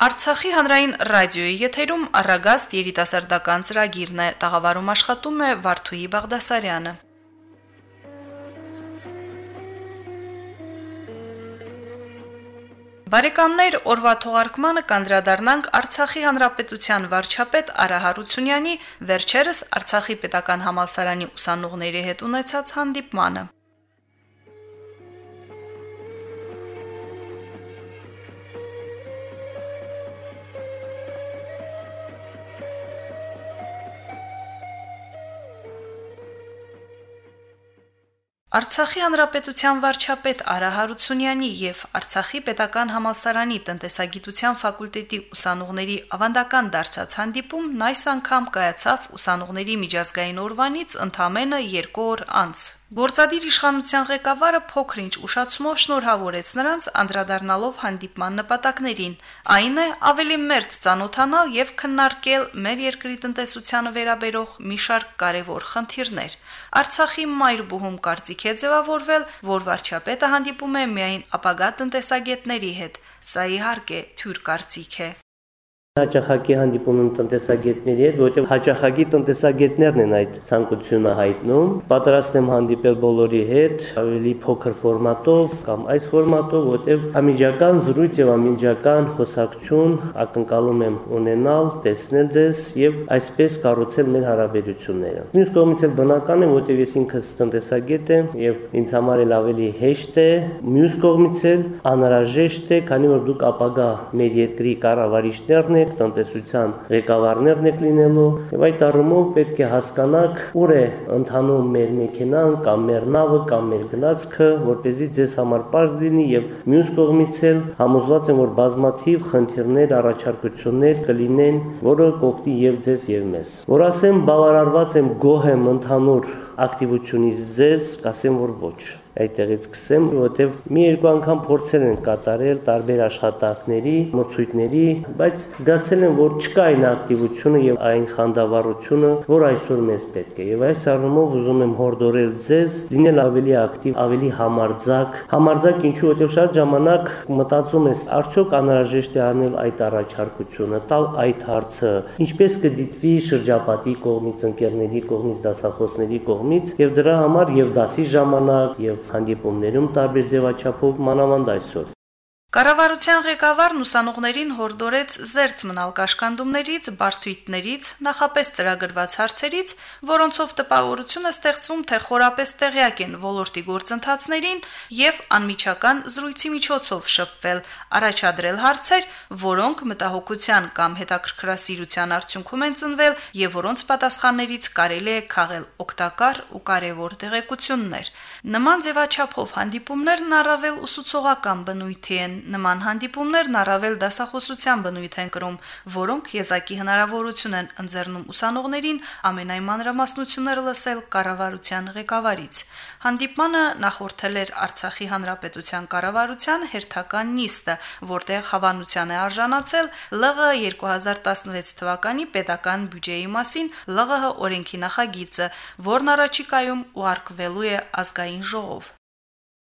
Արցախի հանրային ռադիոյի եթերում առագաստ երիտասարդական ծրագիրն է, տաղավարում աշխատում է Վարդուհի Բաղդասարյանը։ Բարեկամներ, օրվա թողարկմանը կանդրադառնանք Արցախի հանրապետության վարչապետ Արա Հարությունյանի վերջերս Արցախի պետական համալսարանի ուսանողների հետ ունեցած հանդիպմանը։ Արցախի հանրապետության վարչապետ Արա Հարությունյանի եւ Արցախի պետական համալսարանի տնտեսագիտության ֆակուլտետի ուսանողների ավանդական դարձած հանդիպումն այս անգամ կայացավ ուսանողների միջազգային օրվանից ընդամենը 2 օր անց։ Գործադիր իշխանության ղեկավարը փոքրինչ ուշացումով շնորհավորեց նրանց անդրադառնալով հանդիպման նպատակներին։ Այն է ավելի մերձ ծանոթանալ եւ քննարկել մեր երկրի տնտեսությանը վերաբերող մի շարք կարևոր խնդիրներ։ Արցախի մայր բուհում կարծիք է ձևավորվել, որ վարչապետը հանդիպում է միայն ապագա տնտեսագետների հետ։ Սա իհարկե թյուր կարծիք է հաճախակի հանդիպում եմ տնտեսագետների հետ, որովհետև հաճախակի տնտեսագետներն են այդ ցանկությունը հայտնում։ Պատրաստ եմ հանդիպել բոլորի հետ, ավելի փոքր ֆորմատով կամ այս ֆորմատով, որովհետև ամիջական զրույց եւ ամիջական խոսակցություն ակնկալում եմ ունենալ, տեսնել ձեզ եւ այսպես կառուցել մեր հարաբերությունները։ Մյուս կողմից էլ բնական է, որովհետև ես ինքս տնտեսագետ եմ եւ ինձ համար էլ ավելի հեշտ է, մյուս կողմից էլ անհրաժեշտ է, քանի որ դուք ապագա մեր երկրի կառավարիչներն եք, ենք, տնտեսության ղեկավարներն եք լինելու, եւ այդ առումով պետք է հասկանաք ուր է ընթանում մեր մեքենան կամ մեր նավը կամ մեր գնացքը, որպեսզի ձեզ համար պարզ լինի եւ մյուս կողմից էլ համոզված եմ, որ բազմաթիվ խնդիրներ, առաջարկություններ կլինեն, որը կօգնի եւ ձեզ եւ մեզ։ Որ ասեմ, բավարարված եմ գոհ եմ ընդհանուր ակտիվությունից ձեզ, կասեմ որ ոչ այդտեղից սկսեմ, որովհետև մի երկու անգամ փորձել են կատարել տարբեր աշխատանքների, մրցույթների, բայց զգացել են, որ չկա այն ակտիվությունը եւ այն խանդավառությունը, որ այսօր մեզ պետք է։ Եվ այս առումով ուզում եմ հորդորել ձեզ լինել ավելի ակտիվ, ավելի համարձակ։ Համարձակ ինչու, որովհետև շատ ժամանակ մտածում ես, արդյոք անհրաժեշտ է անել այդ առաջարկությունը, տալ այդ հարցը, ինչպես կդիտվի շրջապատի կողմից, ընկերների կողմից, դասախոսների կողմից, եւ դրա համար եւ դասի ժամանակ եւ հանդիպումներում տարբեր ձևաչափով մանավանդ այսօր Կառավարության ղեկավարն ուսանողներին հորդորեց զերծ մնալ կաշկանդումներից, բարթույթներից, նախապես ծրագրված հարցերից, որոնցով տպավորություն է ստեղծվում, թե խորապես տեղյակ են ոլորտի գործընթացներին եւ անմիջական զրույցի միջոցով շփվել, առաջադրել հարցեր, որոնք մտահոգության կամ հետաքրքրասիրության արդյունքում են ծնվել եւ որոնց պատասխաններից կարելի է քաղել օգտակար ու կարևոր տեղեկություններ։ Նման ձևաչափով հանդիպումներն առավել ուսուցողական բնույթի են նման հանդիպումներն առավել դասախոսության բնույթ են կրում, որոնք եզակի հնարավորություն են ընձեռնում ուսանողներին ամենայն մանրամասնությունները լսել կառավարության ղեկավարից։ Հանդիպմանը նախորդել էր Արցախի հանրապետության կառավարության հերթական նիստը, որտեղ հավանության է արժանացել ԼՂ 2016 թվականի պետական բյուջեի մասին ԼՂՀ օրենքի նախագիծը, որն առաջիկայում ուղարկվելու է ազգային ժողով։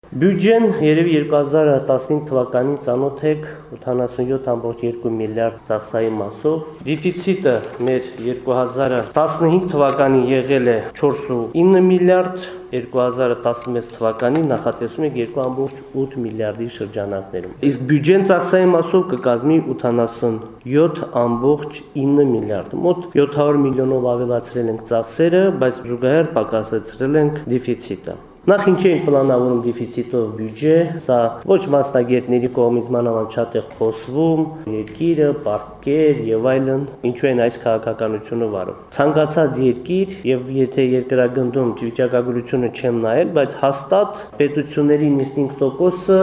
Բյուջեն երևի 2015 թվականի ծանոթ եք 87.2 միլիարդ ծախսայի մասով։ Դեֆիցիտը մեր 2015 թվականին եղել է 4.9 միլիարդ, 2016 թվականին նախատեսում եք 2.8 միլիարդի շրջանակներում։ Իսկ բյուջեն ծախսայի մասով կկազմի 87.9 միլիարդ։ Մոտ 700 միլիոնով ավելացրել ենք ծախսերը, բայց զուգահեռ պակասեցրել ենք դեֆիցիտը։ Նախ ինչ էին պլանավորում դեֆիցիտով բյուջե, սա ոչ մասնագետների կողմից մանավանդ շատ է խոսվում, երկիրը, պարտքեր եւ այլն, ինչու են այս քաղաքականությունը վարում։ Ցանկացած երկիր եւ եթե երկրագնդում վիճակագրությունը չեմ նայել, բայց հաստատ պետությունների 95%-ը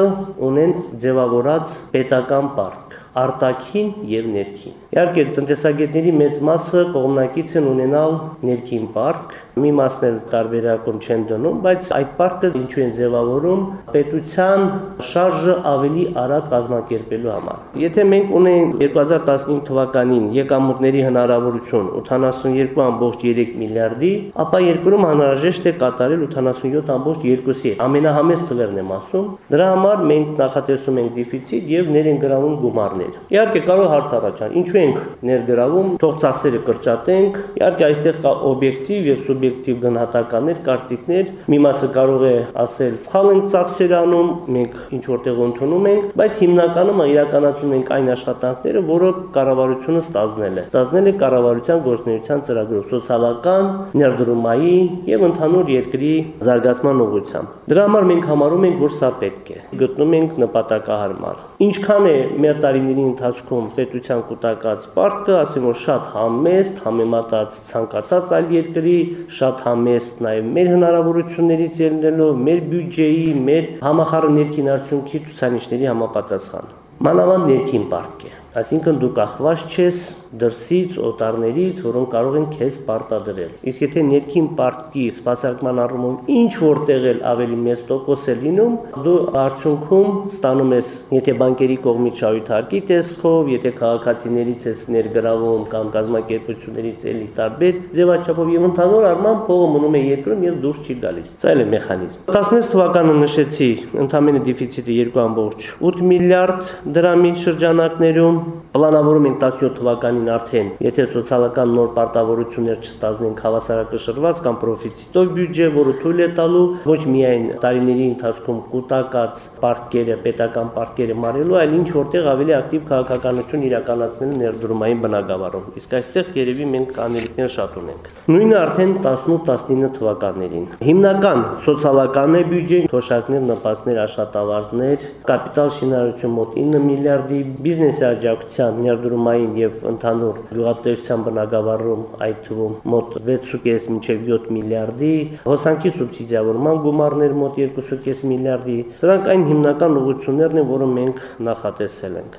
ունեն ձևավորած պետական պարտք արտաքին եւ ներքին։ Իհարկե տնտեսագետների մեծ մասը կողմնակից են ունենալ ներքին պարտք, մի մասն էլ տարբերակում չեն դնում, բայց այդ պարտքը ինչու են ձևավորում պետության շարժը ավելի արագ կազմակերպելու համար։ Եթե մենք ունենք 2015 թվականին եկամուտների հնարավորություն 82.3 միլիարդի, ապա երկրում անհրաժեշտ է կատարել 87.2-ի, ամենահամեստ թվերն եմ ասում։ Դրա համար մենք նախատեսում ենք դեֆիցիտ եւ ներընկրավում գումարներ Իհարկե կարող հարց առաջան, ինչու ենք ներգրավում, թող ծախսերը կրճատենք։ Իհարկե այստեղ կա օբյեկտիվ եւ սուբյեկտիվ գնահատականներ, կարծիքներ։ Մի մասը կարող է ասել, սխալ ենք ծախսեր անում, մենք ինչ որտեղ ընդունում ենք, բայց հիմնականում իրականացում ենք այն աշխատանքները, որը կառավարությունը ստազնել է։ Ստազնել է կառավարության գործնեության ծրագրով սոցիալական, ներդրումային եւ ընդհանուր երկրի զարգացման ուղղությամբ։ Դրա համար մենք համարում ենք, որ սա պետք է։ Գտնում ենք նպատակահարմար։ Ինչքան է մեր տարիների ընթացքում պետության կൂട്ടակած պարտքը, ասեմ որ շատ համեստ, համեմատած ցանկացած այլ երկրի, շատ համեստ նաև մեր հնարավորություններից ելնելով, մեր բյուջեի, մեր համախառն ներքին արդյունքի ցուցանիշների համապատասխան։ Մանավանդ ներքին պարտք է Այսինքն դու կախված չես դրսից, օտարներից, որոնք կարող են քեզ պարտադրել։ Իսկ եթե ներքին պարտքի սպասարկման առումով ինչ որտեղ էլ ավելի մեծ տոկոս է լինում, դու արդյունքում ստանում ես, եթե բանկերի կողմից շահույթարկի տեսքով, եթե քաղաքացիներից ես ներգրավում կամ կազմակերպություններից էլի տարբեր ձևաչափով եւ ընդհանուր առմամբ փողը մնում է երկրում եւ դուրս չի գալիս։ Սա էլ է մեխանիզմ։ 16 թվականը նշեցի, ընդհանրապես դեֆիցիտը 2.8 միլիարդ դրամի շրջանակներում Պլանավորում ենք 17 թվականին արդեն, եթե սոցիալական նոր պարտավորություններ չստացնենք հավասարակշռված կամ պրոֆիցիտով բյուջե, որը թույլ է տալու ոչ միայն տարիների ընթացքում կൂട്ടակած պարտքերը, պետական պարտքերը մարելու, այլ ինչ որտեղ ավելի ակտիվ քաղաքականություն իրականացնելու ներդրումային բնագավառում։ Իսկ այստեղ երևի մենք անելիքներ շատ ունենք։ Նույնը արդեն 18-19 թվականներին։ Հիմնական սոցիալական է բյուջեն, թոշակներ, նպաստներ, աշխատավարձներ, կապիտալ շինարարություն մոտ 9 միլիարդի, բիզնեսի աջակ աջակցության ներդրումային եւ ընդհանուր գյուղատնտեսության բնագավառում այդ թվում մոտ 6.5 մինչեւ 7 միլիարդի, հոսանքի սուբսիդիավորման գումարներ մոտ 2.5 միլիարդի։ Սրանք այն հիմնական ուղղություններն են, որը մենք նախատեսել ենք։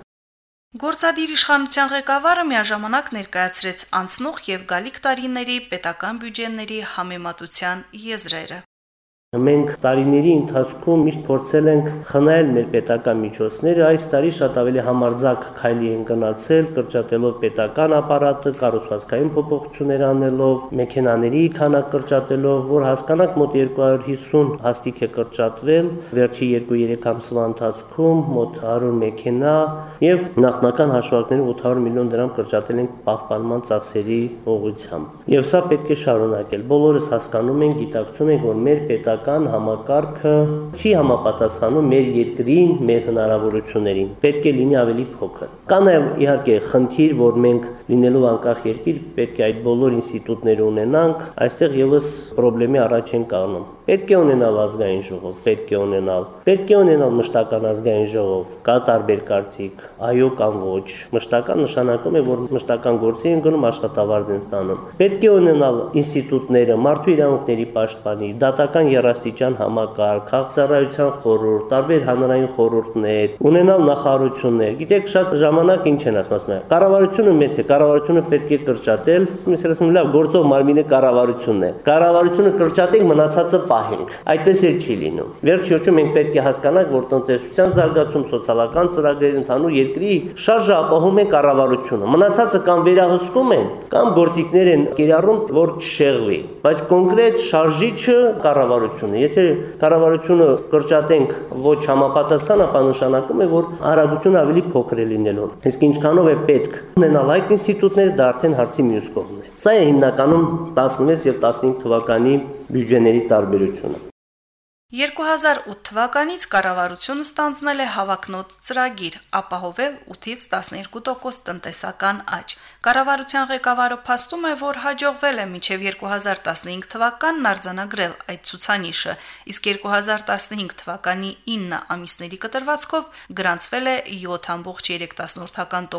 Գործադիր իշխանության ղեկավարը միաժամանակ ներկայացրեց անցնող եւ գալիք տարիների պետական բյուջեների համեմատության եզրերը։ Մենք տարիների ընթացքում միշտ փորձել ենք խնայել մեր պետական միջոցները, այս տարի շատ ավելի համարձակ քայլի են գնացել, կրճատելով պետական ապարատը, կառուցվածքային փոփոխություններ անելով, մեքենաների քանակ կրճատելով, որ հասկանանք մոտ 250 հաստիկ է կրճատվել վերջի 2-3 ամսվա ընթացքում մոտ 100 մեքենա եւ նախնական հաշվարկներով 800 միլիոն դրամ կրճատել ենք պահպանման ծախսերի ուղղությամբ։ Եվ սա պետք է շարունակել։ Բոլորս հասկանում ենք, գիտակցում ենք, որ մեր պետական պետական համակարգը չի համապատասխանում մեր երկրին, մեր հնարավորություններին։ Պետք է լինի ավելի փոքր։ Կա նաև իհարկե խնդիր, որ մենք լինելով անկախ երկիր պետք է այդ բոլոր ինստիտուտները ունենանք, այստեղ եւս խնդրեմի առաջ են կանգնում։ Պետք է ունենալ ազգային ժողով, պետք է ունենալ, պետք է ունենալ մշտական ազգային ժողով, կա տարբեր կարծիք, այո կամ ոչ։ Մշտական նշանակում է, որ մշտական գործի են գնում աշխատավարձ են ստանում։ Պետք է ունենալ ինստիտուտները, մարդու իրավունքների պաշտպանի, դատական երաստիճան համակարգ, քաղաքծառայության խորհուրդ, տարբեր հանրային խորհուրդներ, ունենալ նախարարություններ։ Գիտեք, շատ ժամանակ ինչ են ասում, ասում են, կառավարությունը մեծ է, կառավարությունը պետք է կրճատել։ Ես ասում եմ, լավ, գործող մարմինը կառավարությունն է։ Կառավարությունը կրճատենք, մնացածը պահենք։ Այդպես էլ չի լինում։ Վերջիրջում մենք պետք է հասկանանք, որ տնտեսության զարգացում, սոցիալական ծրագրեր ընդհանուր երկրի շարժը ապահովում է կառավարությունը։ Մնացածը կամ վերահսկում են, կամ գործիքներ են կիրառում, որ չշեղվի։ Բայց կոնկրետ շարժիչը կառավարություն կառավարությունը։ Եթե կառավարությունը կրճատենք ոչ համապատասխան, ապա նշանակում է, որ արագությունը ավելի փոքր է լինելու։ Իսկ ինչքանով է պետք ունենալ այդ ինստիտուտները, դա արդեն հարցի մյուս կողմն է։ Սա է հիմնականում 16 եւ 15 թվականի բյուջեների տարբերությունը։ 2008 թվականից կառավարությունը ստանձնել է հավակնոտ ծրագիր ապահովել 8-ից 12% տնտեսական աճ։ Կառավարության ղեկավարը փաստում է, որ հաջողվել է մինչև 2015 թվականն արձանագրել այդ ցուցանիշը, իսկ 2015 թվականի 9 ամիսների կտրվածքով գրանցվել է 7.3%-ական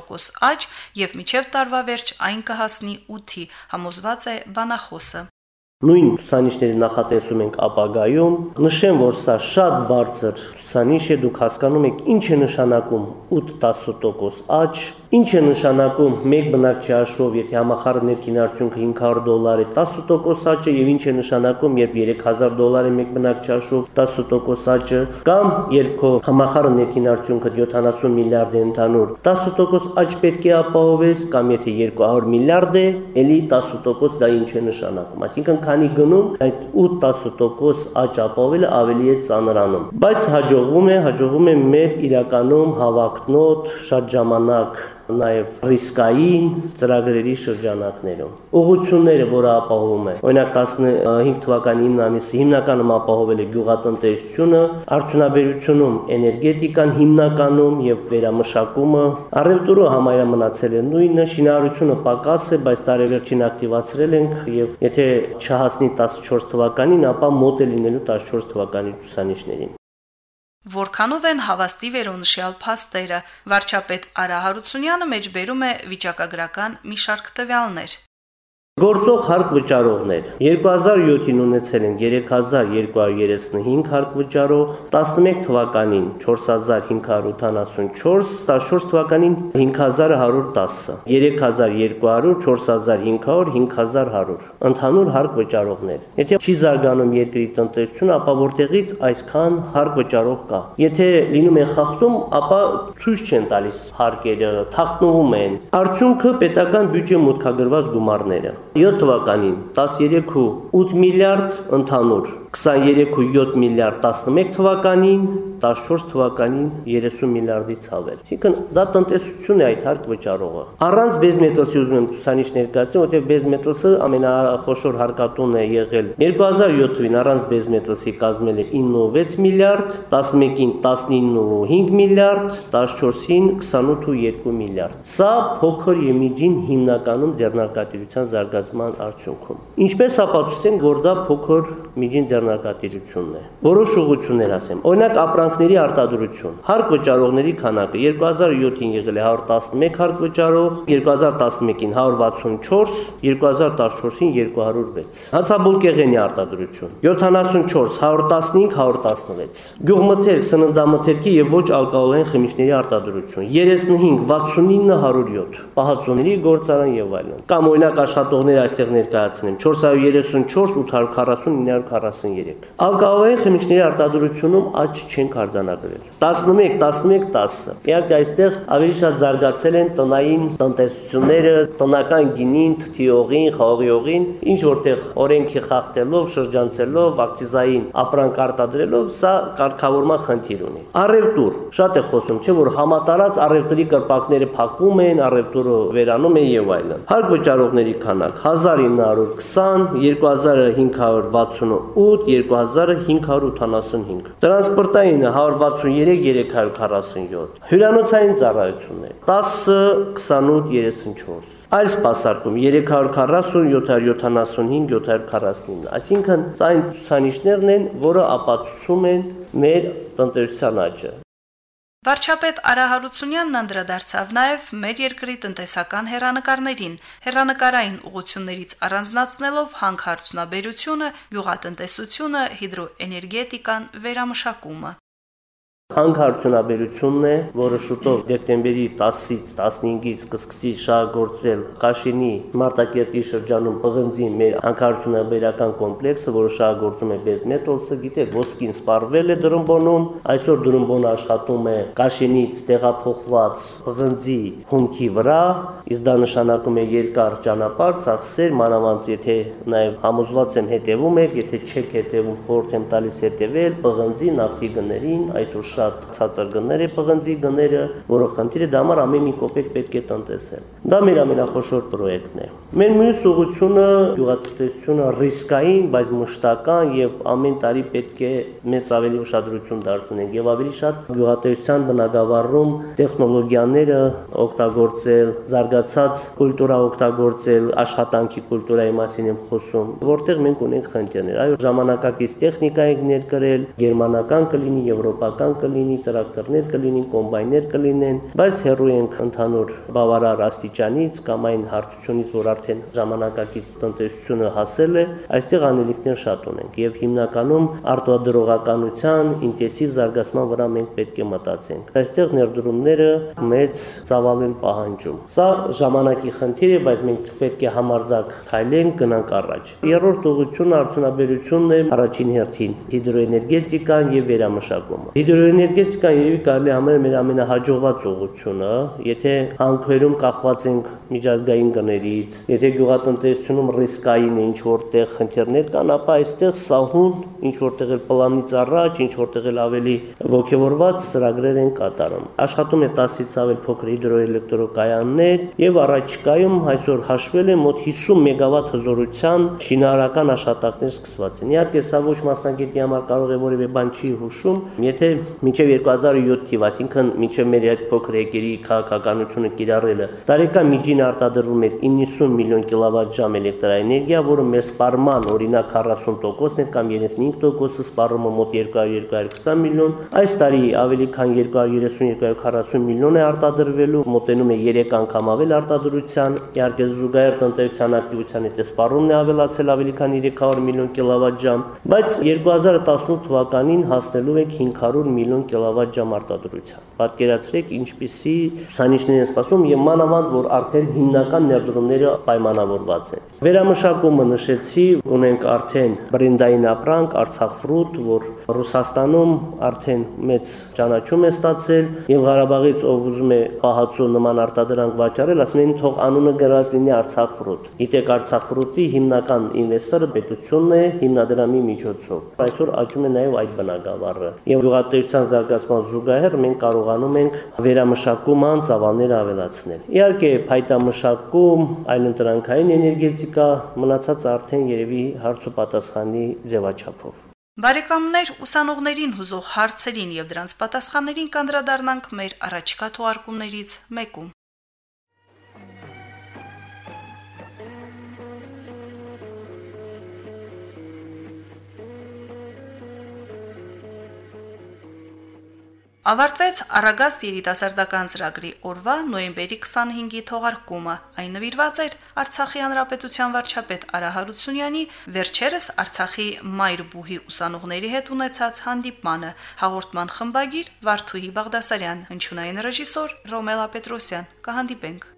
աճ եւ մինչև տարվա վերջ այն կհասնի 8-ի, համոզված է բանախոսը։ Նույն ցուցանիշների նախատեսում ենք ապագայում։ Նշեմ, որ սա շատ բարձր ցուցանիշ է, դուք հասկանում եք ինչ է նշանակում 8-10% աճ, ինչ է նշանակում մեկ բնակչի հաշվով, եթե համախառն ներքին արդյունքը 500 դոլար է 10% աճը եւ ինչ է նշանակում, երբ 3000 դոլար է մեկ բնակչի հաշվով 10% աճը, կամ երբ քո համախառն ներքին արդյունքը 70 միլիարդ է ընդհանուր 10% աճ պետք է ապահովես, կամ եթե 200 միլիարդ է, ելի 10% դա ինչ է նշանակում։ Այսինքն քանի գնում այդ 8-10% աճ ապավելը ավելի է ծանրանում բայց հաջողվում է հաջողվում է մեր իրականում հավակնոտ շատ ժամանակ նաև ռիսկային ծրագրերի շրջանակներում։ Ուղղությունները, որը ապահովում է, օրինակ 15 թվականի 9 ամիսը հիմնականում ապահովել է գյուղատնտեսությունը, արդյունաբերությունում էներգետիկան հիմնականում եւ վերամշակումը, առևտուրը համարյա մնացել է նույնը, շինարարությունը պակաս է, բայց տարեվերջին ակտիվացրել ենք եւ եթե չհասնի 14 թվականին, ապա մոտ է լինելու 14 թվականի ցուցանիշներին։ Որքանով են հավաստի վերոնշյալ փաստերը, վարչապետ Արա Հարությունյանը մեջբերում է վիճակագրական մի շարք տվյալներ։ Գործող հարկ վճարողներ. 2007-ին ունեցել են 3235 հարկ վճարող, 11 թվականին 4584, 14 թվականին 5110, 3200, 4500, 5100 ընդհանուր հարկ վճարողներ։ Եթե չի զարգանում երկրի տնտեսությունը, ապա որտեղից այսքան հարկ վճարող կա։ Եթե լինում է խախտում, ապա ցույց չեն տալիս հարկերը, թաքնվում են։ Արդյունքը պետական բյուջե մուտքագրված գումարները 7 թվականին 13.8 միլիարդ ընդհանուր 23.7 միլիարդ 11 թվականին, 14 թվականին 30 միլիարդից ավել։ Այսինքն դա տնտեսություն է այդ հարկ վճարողը։ Առանց բեզմետալսի ուզում եմ ցուցանիշ ներկայացնել, որտեղ բեզմետալսը ամենախոշոր հարկատունն է եղել 2007 թվին առանց բեզմետալսի կազմել է 9.6 միլիարդ, 11-ին 19.5 միլիարդ, 14-ին 28.2 միլիարդ։ Սա փոքր եւ միջին հիմնականում ձեռնարկատիրության զարգացման արդյունքում։ Ինչպես ապացուցենք, որ դա փոքր միջին ձեռնարկատիրությունն է։ Որոշ ուղություններ ասեմ։ Օրինակ ապրանքների արտադրություն։ Հարկ վճարողների քանակը 2007-ին եղել է 111 հարկ վճարող, 2011-ին 164, 2014-ին 206։ Հացաբուլկեղենի արտադրություն 74, 115, 116։ Գյուղմթերք, սննդամթերքի եւ ոչ ալկոհոլային խմիչքների արտադրություն 35, 69, 107։ Պահածոների գործարան եւ այլն։ Կամ օրինակ աշխատողներ այստեղ ներկայացնեմ. 434, 840, 943։ Ալկոհոլային խմիչքների արտադրությունում աճ չենք արձանագրել։ 11, 11, 10։ Իհարկե այստեղ ավելի շատ զարգացել են տնային տնտեսությունները, տնական գինին, թթիողին, խաղողին, ինչ որտեղ օրենքի խախտելով, շրջանցելով, ակցիզային ապրանք արտադրելով, սա կարգավորման խնդիր ունի։ Առևտուր, շատ է խոսում, չէ՞ որ համատարած առևտրի կրպակները փակվում են, առևտուրը վերանում է եւ այլն։ Հարկ վճարողների քանակ 1920, 2568, 2585։ Տրանսպորտային 163 347։ Հյուրանոցային ծառայություններ 10 28 34 այլ սպասարկում 340 775 749 այսինքն այն ցուցանիշներն են որը ապացուցում են մեր տնտեսության աճը Վարչապետ Արա Հարությունյանն անդրադարձավ նաև մեր երկրի տնտեսական հերանեկարներին, հերանեկարային ուղություններից առանձնացնելով հանքարդյունաբերությունը, գյուղատնտեսությունը, հիդրոէներգետիկան, վերամշակումը։ Հանքարդյունաբերությունն է, որը շուտով դեկտեմբերի 10-ից 15-ից կսկսի շահագործել Կաշինի Մարտակերտի շրջանում պղնձի մեր հանքարդյունաբերական կոմպլեքսը, որը շահագործում է Բեզմետոլսը, գիտեք, ոսկին սպառվել է Դրումբոնում, այսօր Դրումբոնը աշխատում է Կաշինից տեղափոխված պղնձի հումքի վրա, իսկ դա նշանակում է երկար ճանապարհ, ծախսեր, մանավանդ եթե նաև համոզված եմ հետևում եք, եթե չեք հետևում, խորհուրդ եմ տալիս հետևել պղնձի նավթի գներին, այսօր շատ ցածր գներ է պղնձի գները, որը խնդիրը դա համար ամեն մի կոպեկ պետք է տնտեսել։ Դա մեր ամենախոշոր պրոյեկտն է։ Մեր մյուս ուղղությունը գյուղատնտեսությունը ռիսկային, բայց մշտական եւ ամեն տարի պետք է մեծ ավելի ուշադրություն դարձնենք եւ ավելի շատ գյուղատնտեսության բնագավառում տեխնոլոգիաները օգտագործել, զարգացած կուլտուրա օգտագործել, աշխատանքի կուլտուրայի մասին եմ խոսում, որտեղ մենք ունենք խնդիրներ։ Այո, ժամանակակից տեխնիկա ենք ներկրել, գերմանական կլինի, եվրոպական կլինի, տրակտորներ կլինի, կոմբայներ կլինեն, բայց հեռու ենք ընդհանուր բավարար աստիճանից կամ այն հարթությունից, որ արդեն ժամանակակից տնտեսությունը հասել է, այստեղ անելիքներ շատ ունենք եւ հիմնականում արտադրողականության ինտենսիվ զարգացման վրա մենք պետք է մտածենք։ Այստեղ ներդրումները մեծ ծավալ են պահանջում։ Սա ժամանակի խնդիր է, բայց մենք պետք է համարձակ քայլենք, գնանք առաջ։ Երրորդ ուղղությունը արդյունաբերությունն է առաջին հերթին հիդրոէներգետիկան եւ վերամշակումը։ Հիդրոէներգետիկան Հիդրոէներգետիկան երևի կարելի համարել մեր ամենահաջողված ուղղությունը, եթե հանքերում կախված ենք միջազգային գներից, եթե գյուղատնտեսությունում ռիսկային է ինչ որտեղ խնդիրներ կան, ապա այստեղ սահուն ինչ որտեղ էլ պլանից առաջ, ինչ որտեղ էլ ավելի ողջավորված ծրագրեր են կատարում։ Աշխատում է 10-ից ավել փոքր հիդրոէլեկտրոկայաններ եւ առաջիկայում այսօր հաշվել է մոտ 50 մեգավատ հզորության շինարարական աշխատանքներ սկսված են։ Իհարկե սա ոչ մասնագետի համար կարող է որևէ բան չի հուշում, եթե մինչև 2007 թիվ, այսինքն մինչև մեր այդ փոքր եկերի քաղաքականությունը կիրառելը, տարեկան միջին արտադրվում էր 90 միլիոն կիլովատ ժամ էլեկտրաէներգիա, որը մեր սպառման օրինակ 40%-ն էր կամ 35%-ը սպառումը մոտ 200-220 միլիոն, այս տարի ավելի քան 230-240 միլիոն է արտադրվելու, մոտենում է 3 անգամ ավել արտադրության, իհարկե զուգահեռ տնտեսության ակտիվության հետ սպառումն է ավելացել ավելի քան 300 միլիոն կիլովատ ժամ, բայց 2018 թվականին հասնելու ենք 500 միլիոն կիլովատ ժամ արտադրության։ Պատկերացրեք ինչպիսի ցանիշներ են սպասում եւ մանավանդ որ արդեն հիմնական ներդրումները պայմանավորված են։ Վերամշակումը նշեցի, ունենք արդեն բրենդային ապրանք Արցախ ֆրուտ, որ Ռուսաստանում արդեն մեծ ճանաչում է ստացել եւ Ղարաբաղից ով ուզում է պահածո նման արտադրանք վաճառել, ասում են թող անունը գրած լինի Արցախ ֆրուտ։ Գիտեք Արցախ ֆրուտի հիմնական ինվեստորը պետությունն է հիմնադրամի միջոցով։ Այսօր աճում է նաեւ այդ բնակավարը։ Եվ գյուղատնտեսության զարգացման զուգահեռ մենք կարողանում ենք վերամշակման ծավալները ավելացնել։ Իհարկե, փայտամշակում, այլընտրանքային էներգետիկա մնացած արդեն երևի հարց ու պատասխանի ձևաչափով։ Բարեկամներ ուսանողներին հուզող հարցերին եւ դրանց պատասխաններին կանդրադառնանք մեր առաջիկա թողարկումներից մեկում։ Ավարտվեց Արագաստ երիտասարդական ծրագրի օրվա նոյեմբերի 25-ի թողարկումը։ Այն նվիրված էր Արցախի հանրապետության վարչապետ Արա Հարությունյանի վերջերս Արցախի Մայր բուհի ուսանողների հետ ունեցած հանդիպմանը։ Հաղորդման խմբագիր Վարդուհի Բաղդասարյան, հնչյունային ռեժիսոր Ռոմելա Պետրոսյան։ Կհանդիպենք